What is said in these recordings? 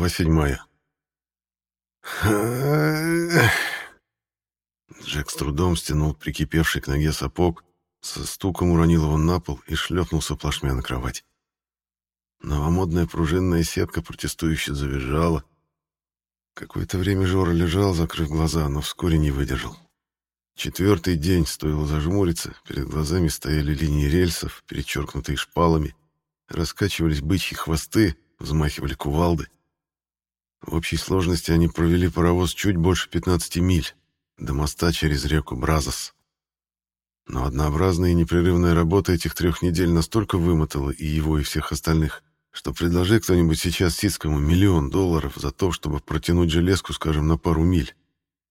Глава седьмая. Джек с трудом стянул прикипевший к ноге сапог, со стуком уронил его на пол и шлепнулся плашмя на кровать. Новомодная пружинная сетка протестующе завизжала. Какое-то время Жора лежал, закрыв глаза, но вскоре не выдержал. Четвертый день стоило зажмуриться, перед глазами стояли линии рельсов, перечеркнутые шпалами, раскачивались бычьи хвосты, взмахивали кувалды. В общей сложности они провели паровоз чуть больше 15 миль до моста через реку Бразос. Но однообразная и непрерывная работа этих трех недель настолько вымотала и его, и всех остальных, что предложи кто-нибудь сейчас Сицкому миллион долларов за то, чтобы протянуть железку, скажем, на пару миль,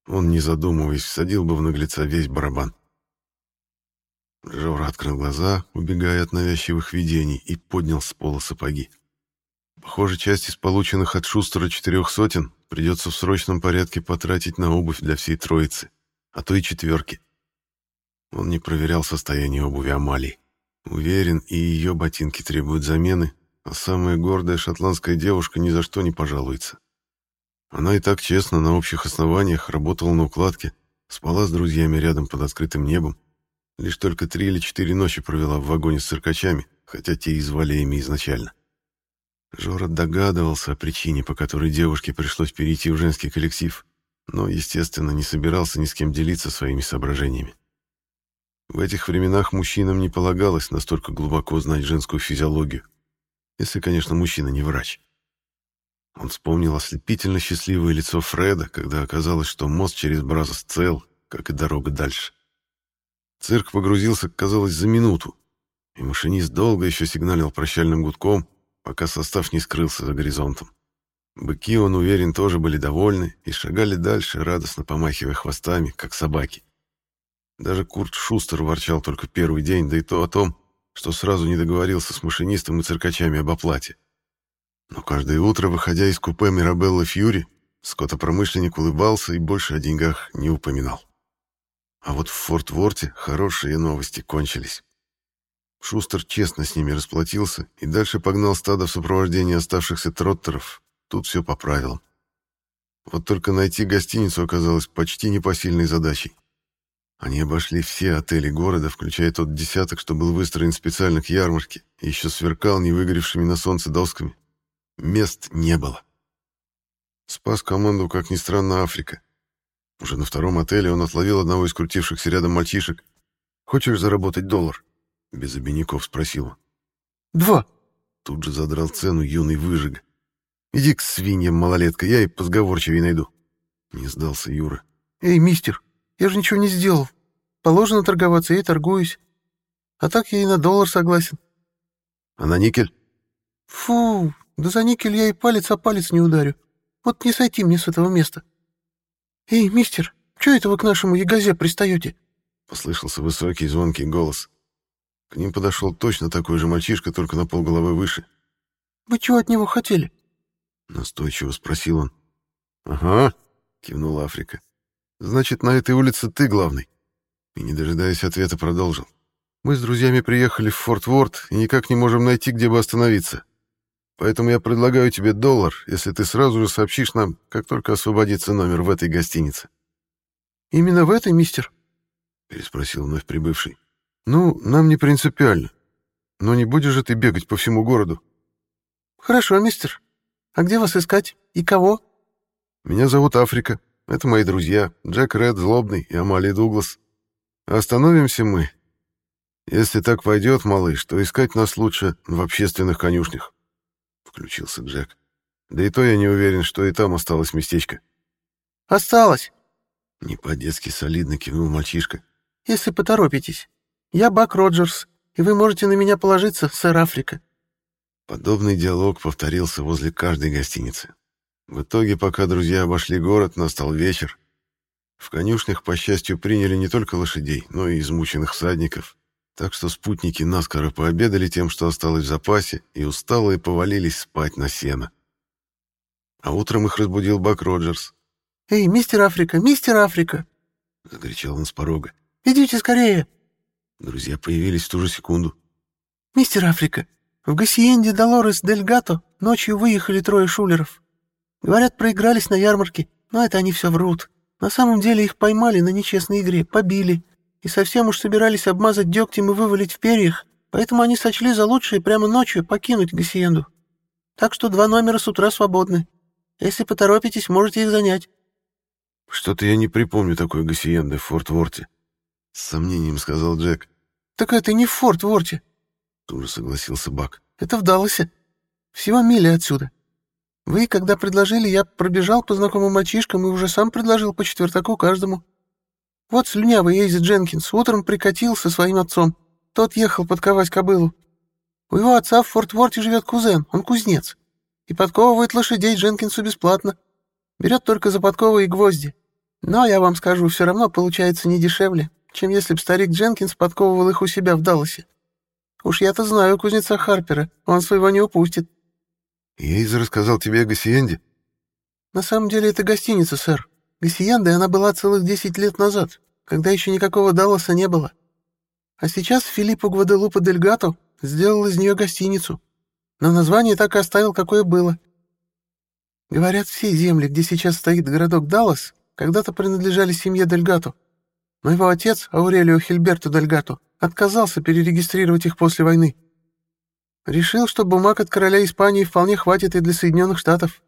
он, не задумываясь, всадил бы в наглеца весь барабан. Жора открыл глаза, убегая от навязчивых видений, и поднял с пола сапоги. Похоже, часть из полученных от Шустера четырех сотен придется в срочном порядке потратить на обувь для всей троицы, а то и четверки. Он не проверял состояние обуви Амалии. Уверен, и ее ботинки требуют замены, а самая гордая шотландская девушка ни за что не пожалуется. Она и так честно, на общих основаниях, работала на укладке, спала с друзьями рядом под открытым небом, лишь только три или четыре ночи провела в вагоне с циркачами, хотя те и звали ими изначально. Жора догадывался о причине, по которой девушке пришлось перейти в женский коллектив, но, естественно, не собирался ни с кем делиться своими соображениями. В этих временах мужчинам не полагалось настолько глубоко знать женскую физиологию, если, конечно, мужчина не врач. Он вспомнил ослепительно счастливое лицо Фреда, когда оказалось, что мост через Бразос цел, как и дорога дальше. Цирк погрузился, казалось, за минуту, и машинист долго еще сигналил прощальным гудком, пока состав не скрылся за горизонтом. Быки, он уверен, тоже были довольны и шагали дальше, радостно помахивая хвостами, как собаки. Даже Курт Шустер ворчал только первый день, да и то о том, что сразу не договорился с машинистом и циркачами об оплате. Но каждое утро, выходя из купе Мирабелла Фьюри, скотопромышленник улыбался и больше о деньгах не упоминал. А вот в Форт-Ворте хорошие новости кончились. Шустер честно с ними расплатился и дальше погнал стадо в сопровождении оставшихся троттеров. Тут все по правилам. Вот только найти гостиницу оказалось почти непосильной задачей. Они обошли все отели города, включая тот десяток, что был выстроен специально к ярмарке и еще сверкал невыгоревшими на солнце досками. Мест не было. Спас команду, как ни странно, Африка. Уже на втором отеле он отловил одного из крутившихся рядом мальчишек. «Хочешь заработать доллар?» Без обиняков спросил он. «Два!» Тут же задрал цену юный выжиг. «Иди к свиньям, малолетка, я и позговорчивее найду». Не сдался Юра. «Эй, мистер, я же ничего не сделал. Положено торговаться, я и торгуюсь. А так я и на доллар согласен». «А на никель?» «Фу, да за никель я и палец о палец не ударю. Вот не сойти мне с этого места». «Эй, мистер, что это вы к нашему ягозе пристаете?» Послышался высокий звонкий голос. К ним подошел точно такой же мальчишка, только на полголовы выше. «Вы чего от него хотели?» Настойчиво спросил он. «Ага», — кивнула Африка. «Значит, на этой улице ты главный». И, не дожидаясь ответа, продолжил. «Мы с друзьями приехали в Форт Ворд и никак не можем найти, где бы остановиться. Поэтому я предлагаю тебе доллар, если ты сразу же сообщишь нам, как только освободится номер в этой гостинице». «Именно в этой, мистер?» — переспросил вновь прибывший. «Ну, нам не принципиально. Но не будешь же ты бегать по всему городу?» «Хорошо, мистер. А где вас искать? И кого?» «Меня зовут Африка. Это мои друзья, Джек Ред, Злобный и Амалия Дуглас. Остановимся мы. Если так пойдет, малыш, то искать нас лучше в общественных конюшнях», — включился Джек. «Да и то я не уверен, что и там осталось местечко». «Осталось!» — не по-детски солидно кивнул мальчишка. «Если поторопитесь». Я Бак Роджерс, и вы можете на меня положиться, сэр Африка». Подобный диалог повторился возле каждой гостиницы. В итоге, пока друзья обошли город, настал вечер. В конюшнях, по счастью, приняли не только лошадей, но и измученных всадников, так что спутники наскоро пообедали тем, что осталось в запасе, и усталые повалились спать на сено. А утром их разбудил Бак Роджерс. «Эй, мистер Африка, мистер Африка!» — закричал он с порога. «Идите скорее!» Друзья появились в ту же секунду. «Мистер Африка, в Гассиенде Долорес Дель Гато ночью выехали трое шулеров. Говорят, проигрались на ярмарке, но это они все врут. На самом деле их поймали на нечестной игре, побили, и совсем уж собирались обмазать дегтем и вывалить в перьях, поэтому они сочли за лучшее прямо ночью покинуть Гассиенду. Так что два номера с утра свободны. Если поторопитесь, можете их занять». «Что-то я не припомню такой Гассиенды в Форт-Ворте», — с сомнением сказал Джек. «Так это не в Форт-Ворте», — тут же согласился Бак. «Это в Далласе. Всего мили отсюда. Вы, когда предложили, я пробежал по знакомым мальчишкам и уже сам предложил по четвертаку каждому. Вот слюнявый Эйзи Дженкинс утром прикатил со своим отцом. Тот ехал подковать кобылу. У его отца в Форт-Ворте живет кузен, он кузнец. И подковывает лошадей Дженкинсу бесплатно. Берет только за подковы и гвозди. Но, я вам скажу, все равно получается не дешевле, чем если б старик Дженкинс подковывал их у себя в Далласе. Уж я-то знаю кузнеца Харпера, он своего не упустит. Эйз рассказал тебе о Гассиенде? На самом деле это гостиница, сэр. Гассиенда она была целых десять лет назад, когда еще никакого Далласа не было. А сейчас Филиппо Гваделупа Дель Гато сделал из нее гостиницу. Но название так и оставил, какое было. Говорят, все земли, где сейчас стоит городок Даллас, когда-то принадлежали семье Дель Гато. Но его отец, Аурелио Хильберто Дель Гато, отказался перерегистрировать их после войны. Решил, что бумаг от короля Испании вполне хватит и для Соединенных Штатов.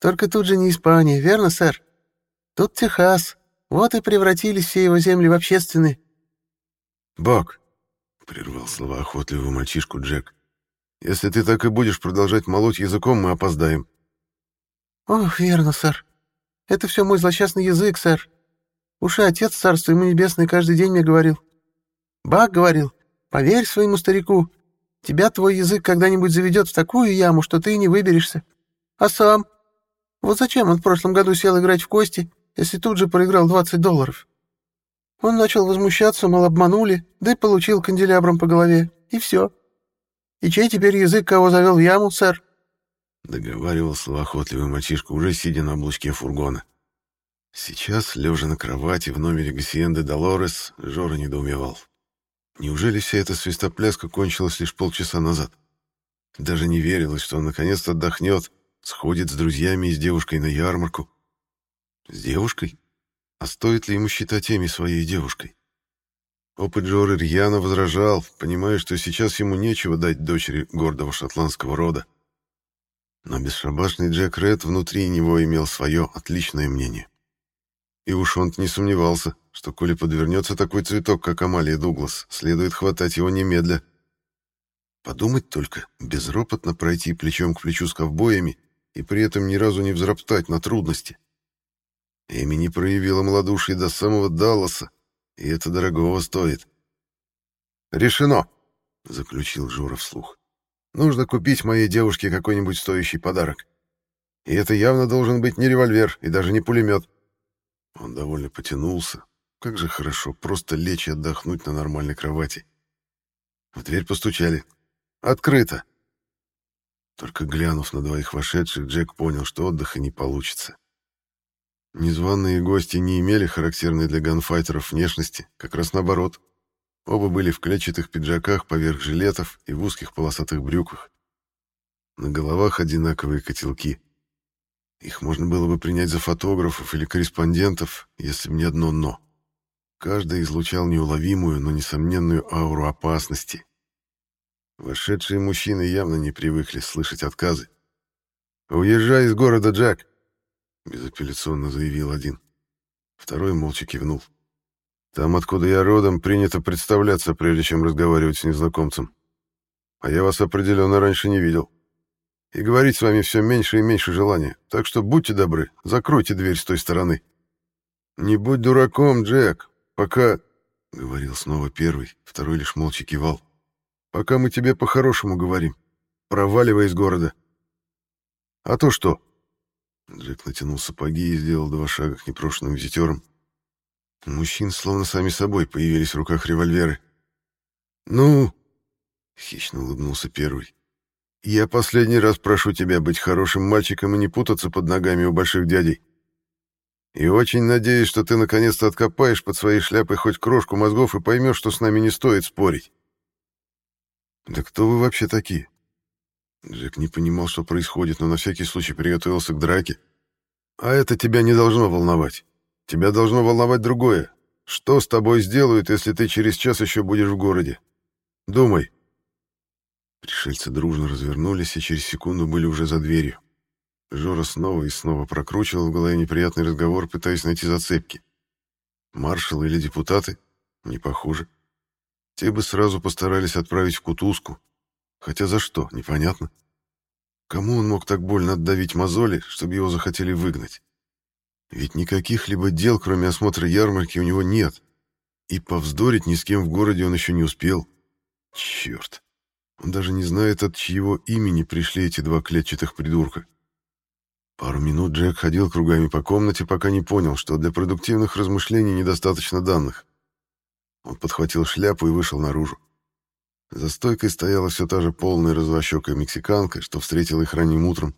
Только тут же не Испания, верно, сэр? Тут Техас. Вот и превратились все его земли в общественные. «Бак», — прервал слова охотливого мальчишку Джек, — «если ты так и будешь продолжать молоть языком, мы опоздаем». «Ох, верно, сэр. Это все мой злосчастный язык, сэр. Уж и отец царство ему небесное каждый день мне говорил. Бак говорил, поверь своему старику, тебя твой язык когда-нибудь заведет в такую яму, что ты не выберешься. А сам? Вот зачем он в прошлом году сел играть в кости, если тут же проиграл 20 долларов? Он начал возмущаться, мол, обманули, да и получил канделябром по голове, и все. И чей теперь язык кого завел в яму, сэр? Договаривал словоохотливый мальчишка, уже сидя на облучке фургона. Сейчас, лежа на кровати в номере Гассиенды Долорес, Жора недоумевал. Неужели вся эта свистопляска кончилась лишь полчаса назад? Даже не верилось, что он наконец-то отдохнет, сходит с друзьями и с девушкой на ярмарку. С девушкой? А стоит ли ему считать Эми своей девушкой? Опыт Джоры рьяно возражал, понимая, что сейчас ему нечего дать дочери гордого шотландского рода. Но бесшабашный Джек Ред внутри него имел свое отличное мнение. И уж он не сомневался, что коли подвернется такой цветок, как Амалия Дуглас, следует хватать его немедля. Подумать только, безропотно пройти плечом к плечу с ковбоями и при этом ни разу не взроптать на трудности. Эми не проявила малодушия до самого Далласа, и это дорогого стоит. «Решено!» — заключил Жура вслух. «Нужно купить моей девушке какой-нибудь стоящий подарок. И это явно должен быть не револьвер и даже не пулемет». Он довольно потянулся. Как же хорошо просто лечь и отдохнуть на нормальной кровати. В дверь постучали. «Открыто!» Только глянув на двоих вошедших, Джек понял, что отдыха не получится. Незваные гости не имели характерной для ганфайтеров внешности, как раз наоборот. Оба были в клетчатых пиджаках поверх жилетов и в узких полосатых брюках. На головах одинаковые котелки. Их можно было бы принять за фотографов или корреспондентов, если бы не одно «но». Каждый излучал неуловимую, но несомненную ауру опасности. Вошедшие мужчины явно не привыкли слышать отказы. «Уезжай из города, Джек!» безапелляционно заявил один. Второй молча кивнул. Там, откуда я родом, принято представляться, прежде чем разговаривать с незнакомцем. А я вас определенно раньше не видел. И говорить с вами все меньше и меньше желания. Так что будьте добры, закройте дверь с той стороны. Не будь дураком, Джек, пока... — говорил снова первый, второй лишь молча кивал. «Пока мы тебе по-хорошему говорим. Проваливай из города». «А то что?» Джек натянул сапоги и сделал два шага к непрошенным визитерам. Мужчин словно сами собой появились в руках револьверы. «Ну?» — хищно улыбнулся первый. «Я последний раз прошу тебя быть хорошим мальчиком и не путаться под ногами у больших дядей. И очень надеюсь, что ты наконец-то откопаешь под своей шляпой хоть крошку мозгов и поймешь, что с нами не стоит спорить». «Да кто вы вообще такие?» Джек не понимал, что происходит, но на всякий случай приготовился к драке. «А это тебя не должно волновать. Тебя должно волновать другое. Что с тобой сделают, если ты через час еще будешь в городе? Думай». Пришельцы дружно развернулись и через секунду были уже за дверью. Жора снова и снова прокручивал в голове неприятный разговор, пытаясь найти зацепки. Маршалы или депутаты? Не похоже. Те бы сразу постарались отправить в кутузку. Хотя за что, непонятно. Кому он мог так больно отдавить мозоли, чтобы его захотели выгнать? Ведь никаких либо дел, кроме осмотра ярмарки, у него нет. И повздорить ни с кем в городе он еще не успел. Черт. Он даже не знает, от чьего имени пришли эти два клетчатых придурка. Пару минут Джек ходил кругами по комнате, пока не понял, что для продуктивных размышлений недостаточно данных. Он подхватил шляпу и вышел наружу. За стойкой стояла все та же полная развощекая мексиканка, что встретила их ранним утром.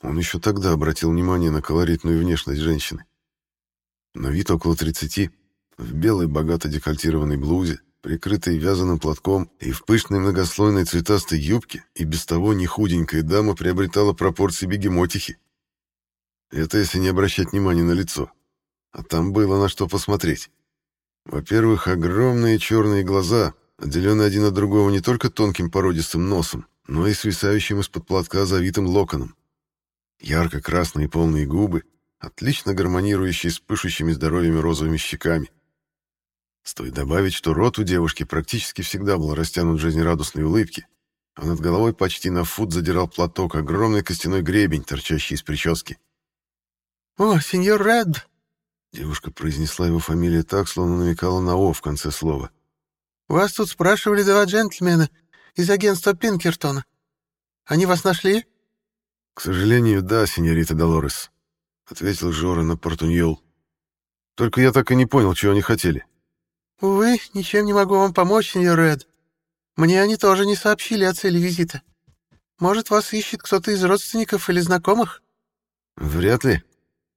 Он еще тогда обратил внимание на колоритную внешность женщины. На вид около 30, в белой богато декольтированной блузе, прикрытой вязаным платком и в пышной многослойной цветастой юбке, и без того не худенькая дама приобретала пропорции бегемотихи. Это если не обращать внимания на лицо. А там было на что посмотреть. Во-первых, огромные черные глаза, отделенные один от другого не только тонким породистым носом, но и свисающим из-под платка завитым локоном. Ярко-красные полные губы, отлично гармонирующие с пышущими здоровыми розовыми щеками. Стоит добавить, что рот у девушки практически всегда был растянут в жизнерадостной улыбке, а над головой почти на фут задирал платок огромный костяной гребень, торчащий из прически. «О, сеньор Ред!» Девушка произнесла его фамилию так, словно намекала на «о» в конце слова. «Вас тут спрашивали два джентльмена из агентства Пинкертона. Они вас нашли?» «К сожалению, да, сеньорита Долорес», — ответил Жора на портуньол. «Только я так и не понял, чего они хотели». «Увы, ничем не могу вам помочь, сеньор Ред. Мне они тоже не сообщили о цели визита. Может, вас ищет кто-то из родственников или знакомых?» «Вряд ли»,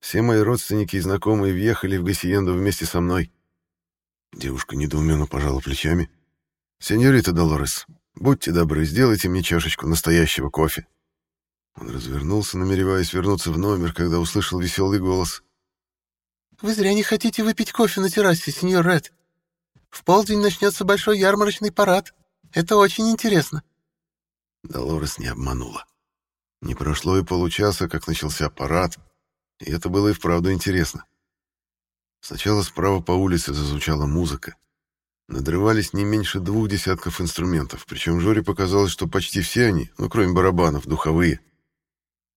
все мои родственники и знакомые въехали в Гассиенду вместе со мной. Девушка недоуменно пожала плечами. «Сеньорита Долорес, будьте добры, сделайте мне чашечку настоящего кофе». Он развернулся, намереваясь вернуться в номер, когда услышал веселый голос. «Вы зря не хотите выпить кофе на террасе, сеньор Ред. В полдень начнется большой ярмарочный парад. Это очень интересно». Долорес не обманула. Не прошло и получаса, как начался парад, и это было и вправду интересно. Сначала справа по улице зазвучала музыка. Надрывались не меньше двух десятков инструментов, причем Жоре показалось, что почти все они, ну кроме барабанов, духовые.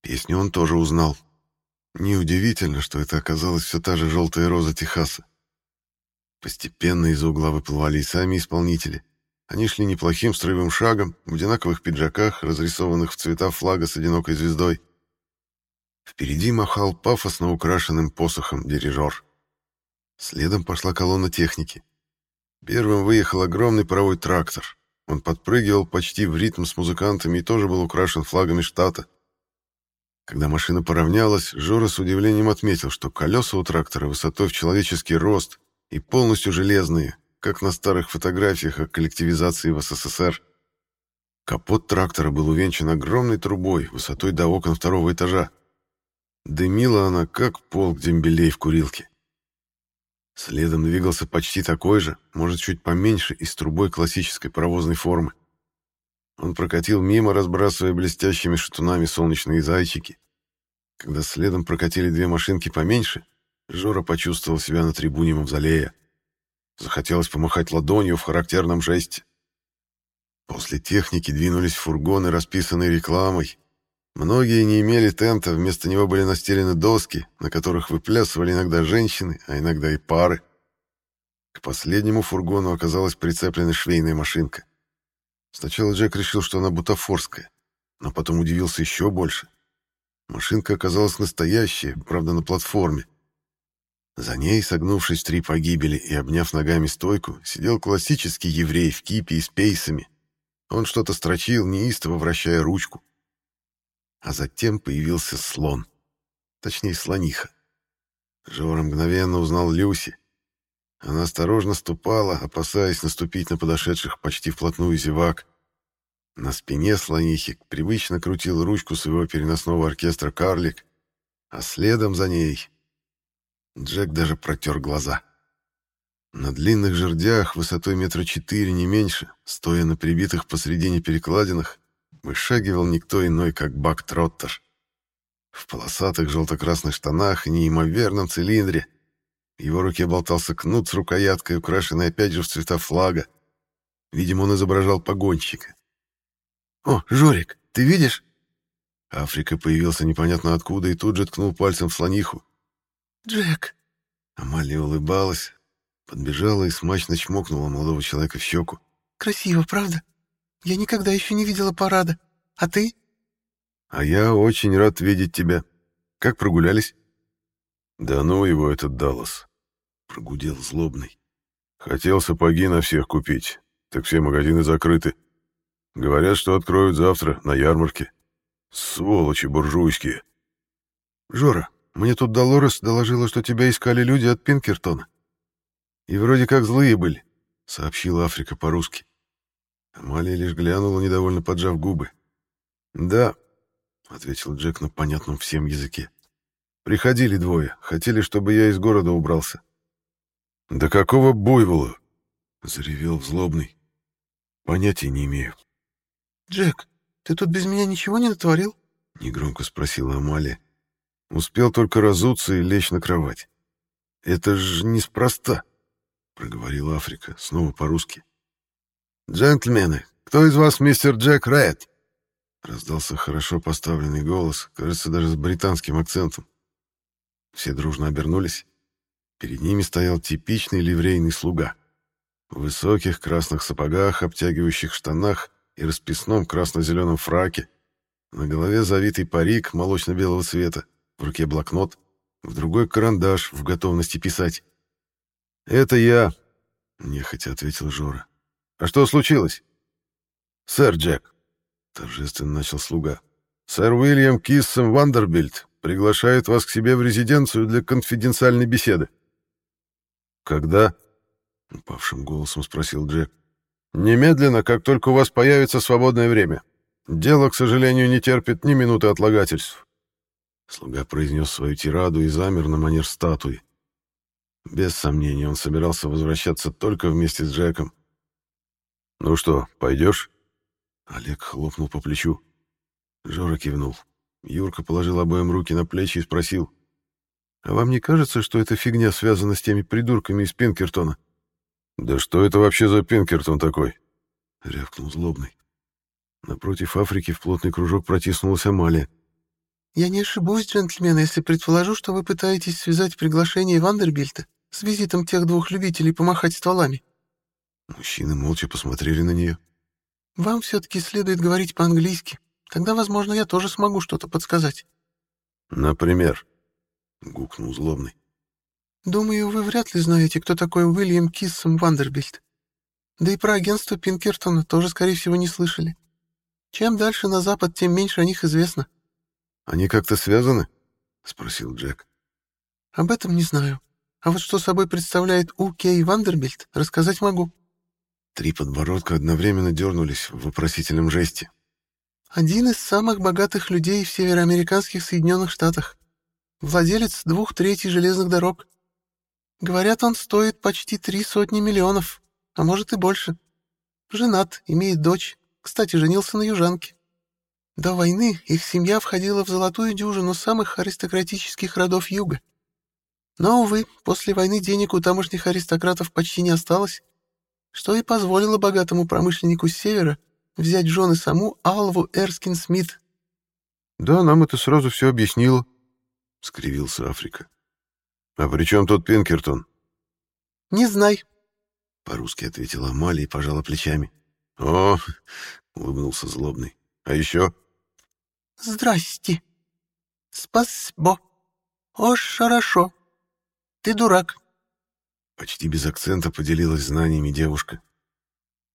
Песню он тоже узнал. Неудивительно, что это оказалась все та же «Желтая роза Техаса». Постепенно из-за угла выплывали и сами исполнители. Они шли неплохим строевым шагом, в одинаковых пиджаках, разрисованных в цвета флага с одинокой звездой. Впереди махал пафосно украшенным посохом дирижер. Следом пошла колонна техники. Первым выехал огромный паровой трактор. Он подпрыгивал почти в ритм с музыкантами и тоже был украшен флагами штата. Когда машина поравнялась, Жора с удивлением отметил, что колеса у трактора высотой в человеческий рост и полностью железные, как на старых фотографиях о коллективизации в СССР. Капот трактора был увенчан огромной трубой высотой до окон второго этажа. Дымила она, как полк дембелей в курилке. Следом двигался почти такой же, может, чуть поменьше и с трубой классической паровозной формы. Он прокатил мимо, разбрасывая блестящими шатунами солнечные зайчики. Когда следом прокатили две машинки поменьше, Жора почувствовал себя на трибуне мавзолея. Захотелось помахать ладонью в характерном жесте. После техники двинулись фургоны, расписанные рекламой, Многие не имели тента, вместо него были настелены доски, на которых выплясывали иногда женщины, а иногда и пары. К последнему фургону оказалась прицеплена швейная машинка. Сначала Джек решил, что она бутафорская, но потом удивился еще больше. Машинка оказалась настоящая, правда, на платформе. За ней, согнувшись три погибели и обняв ногами стойку, сидел классический еврей в кипе и с пейсами. Он что-то строчил, неистово вращая ручку. А затем появился слон. Точнее, слониха. Жора мгновенно узнал Люси. Она осторожно ступала, опасаясь наступить на подошедших почти вплотную зевак. На спине слонихи привычно крутил ручку своего переносного оркестра карлик, а следом за ней... Джек даже протер глаза. На длинных жердях, высотой метра четыре, не меньше, стоя на прибитых посредине перекладинах, вышагивал никто иной, как Бак Троттер. В полосатых желто-красных штанах и неимоверном цилиндре. В его руке болтался кнут с рукояткой, украшенный опять же в цвета флага. Видимо, он изображал погонщика. «О, Жорик, ты видишь?» Африка появился непонятно откуда и тут же ткнул пальцем в слониху. «Джек!» Амалия улыбалась, подбежала и смачно чмокнула молодого человека в щеку. «Красиво, правда? Я никогда еще не видела парада. А ты?» «А я очень рад видеть тебя. Как прогулялись?» «Да ну его этот Даллас!» — прогудел злобный. «Хотел сапоги на всех купить, так все магазины закрыты. Говорят, что откроют завтра, на ярмарке. Сволочи буржуйские!» «Жора, мне тут Долорес доложила, что тебя искали люди от Пинкертона. И вроде как злые были», — сообщила Африка по-русски. Амалия лишь глянула, недовольно поджав губы. «Да, — ответил Джек на понятном всем языке. «Приходили двое. Хотели, чтобы я из города убрался». «Да какого буйвола?» — заревел злобный. «Понятия не имею». «Джек, ты тут без меня ничего не натворил?» — негромко спросила Амалия. Успел только разуться и лечь на кровать. «Это же неспроста», — проговорила Африка, снова по-русски. «Джентльмены, кто из вас мистер Джек Райт?» Раздался хорошо поставленный голос, кажется, даже с британским акцентом. Все дружно обернулись. Перед ними стоял типичный ливрейный слуга. В высоких красных сапогах, обтягивающих штанах и расписном красно-зеленом фраке. На голове завитый парик молочно-белого цвета, в руке блокнот, в другой карандаш в готовности писать. «Это я», — нехотя ответил Жора. «А что случилось?» «Сэр Джек, торжественно начал слуга. Сэр Уильям Киссом Вандербильд приглашает вас к себе в резиденцию для конфиденциальной беседы. Когда? упавшим голосом спросил Джек. Немедленно, как только у вас появится свободное время. Дело, к сожалению, не терпит ни минуты отлагательств. Слуга произнес свою тираду и замер на манер статуи. Без сомнения, он собирался возвращаться только вместе с Джеком. «Ну что, пойдешь?» Олег хлопнул по плечу. Жора кивнул. Юрка положил обоим руки на плечи и спросил. «А вам не кажется, что эта фигня связана с теми придурками из Пинкертона?» «Да что это вообще за Пинкертон такой?» — рявкнул злобный. Напротив Африки в плотный кружок протиснулась Амалия. «Я не ошибусь, джентльмены, если предположу, что вы пытаетесь связать приглашение Вандербильта с визитом тех двух любителей помахать стволами». Мужчины молча посмотрели на нее. Вам все-таки следует говорить по-английски. Тогда, возможно, я тоже смогу что-то подсказать. Например, гукнул злобный. Думаю, вы вряд ли знаете, кто такой Уильям Киссом Вандербильд. Да и про агентство Пинкертона тоже, скорее всего, не слышали. Чем дальше на запад, тем меньше о них известно. Они как-то связаны? спросил Джек. Об этом не знаю. А вот что собой представляет У. Кей Вандербильд, рассказать могу. Три подбородка одновременно дернулись в вопросительном жесте. Один из самых богатых людей в североамериканских Соединенных Штатах. Владелец двух третий железных дорог. Говорят, он стоит почти три сотни миллионов, а может и больше. Женат, имеет дочь. Кстати, женился на южанке. До войны их семья входила в золотую дюжину самых аристократических родов Юга. Но, увы, после войны денег у тамошних аристократов почти не осталось, что и позволило богатому промышленнику с севера взять жены саму Алву Эрскин Смит. «Да, нам это сразу все объяснило», — скривился Африка. «А при чем тут Пинкертон?» «Не знай», — по-русски ответила Амалия и пожала плечами. «О!» — улыбнулся злобный. «А еще?» «Здрасте. Спасибо. Ош хорошо. Ты дурак. Почти без акцента поделилась знаниями девушка.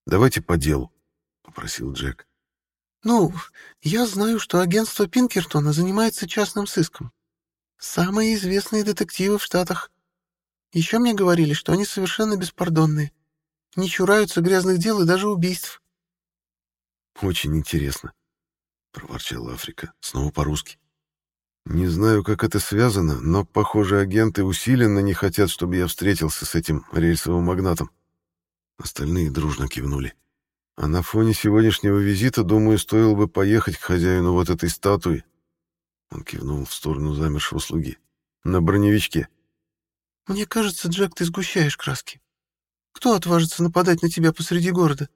«Давайте по делу», — попросил Джек. «Ну, я знаю, что агентство Пинкертона занимается частным сыском. Самые известные детективы в Штатах. Еще мне говорили, что они совершенно беспардонные. Не чураются грязных дел и даже убийств. Очень интересно, проворчала Африка, снова по-русски. Не знаю, как это связано, но, похоже, агенты усиленно не хотят, чтобы я встретился с этим рельсовым магнатом. Остальные дружно кивнули. А на фоне сегодняшнего визита, думаю, стоило бы поехать к хозяину вот этой статуи. Он кивнул в сторону замершего слуги. На броневичке. Мне кажется, Джек, ты сгущаешь краски. Кто отважится нападать на тебя посреди города?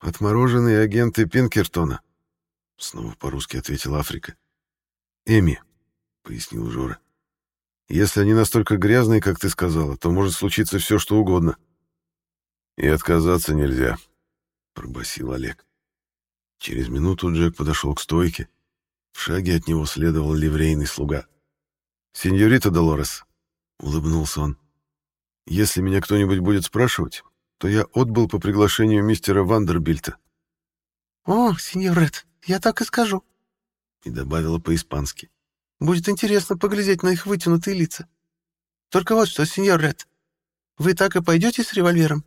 Отмороженные агенты Пинкертона. Снова по-русски ответила Африка. Эми, пояснил Жора. Если они настолько грязные, как ты сказала, то может случиться все, что угодно. И отказаться нельзя, пробасил Олег. Через минуту Джек подошел к стойке. В шаге от него следовал ливрейный слуга. «Сеньорита Долорес», — улыбнулся он, — «если меня кто-нибудь будет спрашивать, то я отбыл по приглашению мистера Вандербильта». «О, сеньор Ред, я так и скажу», — и добавила по-испански. «Будет интересно поглядеть на их вытянутые лица. Только вот что, сеньор Ред, вы так и пойдете с револьвером?»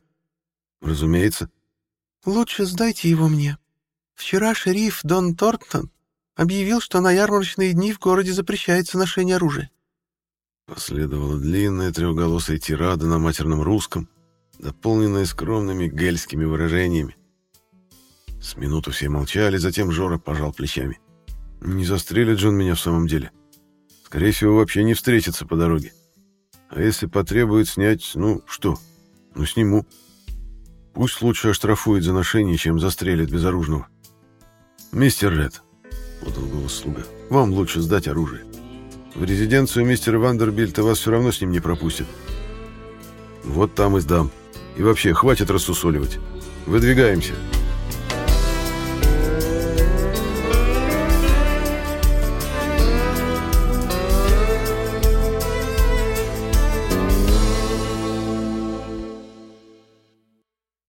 «Разумеется». «Лучше сдайте его мне. Вчера шериф Дон Тортон объявил, что на ярмарочные дни в городе запрещается ношение оружия». Последовала длинная трехголосая тирада на матерном русском, дополненная скромными гельскими выражениями. С минуту все молчали, затем Жора пожал плечами. «Не застрелит же он меня в самом деле. Скорее всего, вообще не встретится по дороге. А если потребует снять, ну что, ну сниму». Пусть лучше оштрафует за ношение, чем застрелит безоружного. «Мистер Ред», — подал голос слуга, — «вам лучше сдать оружие. В резиденцию мистера Вандербильта вас все равно с ним не пропустят. Вот там и сдам. И вообще, хватит рассусоливать. Выдвигаемся».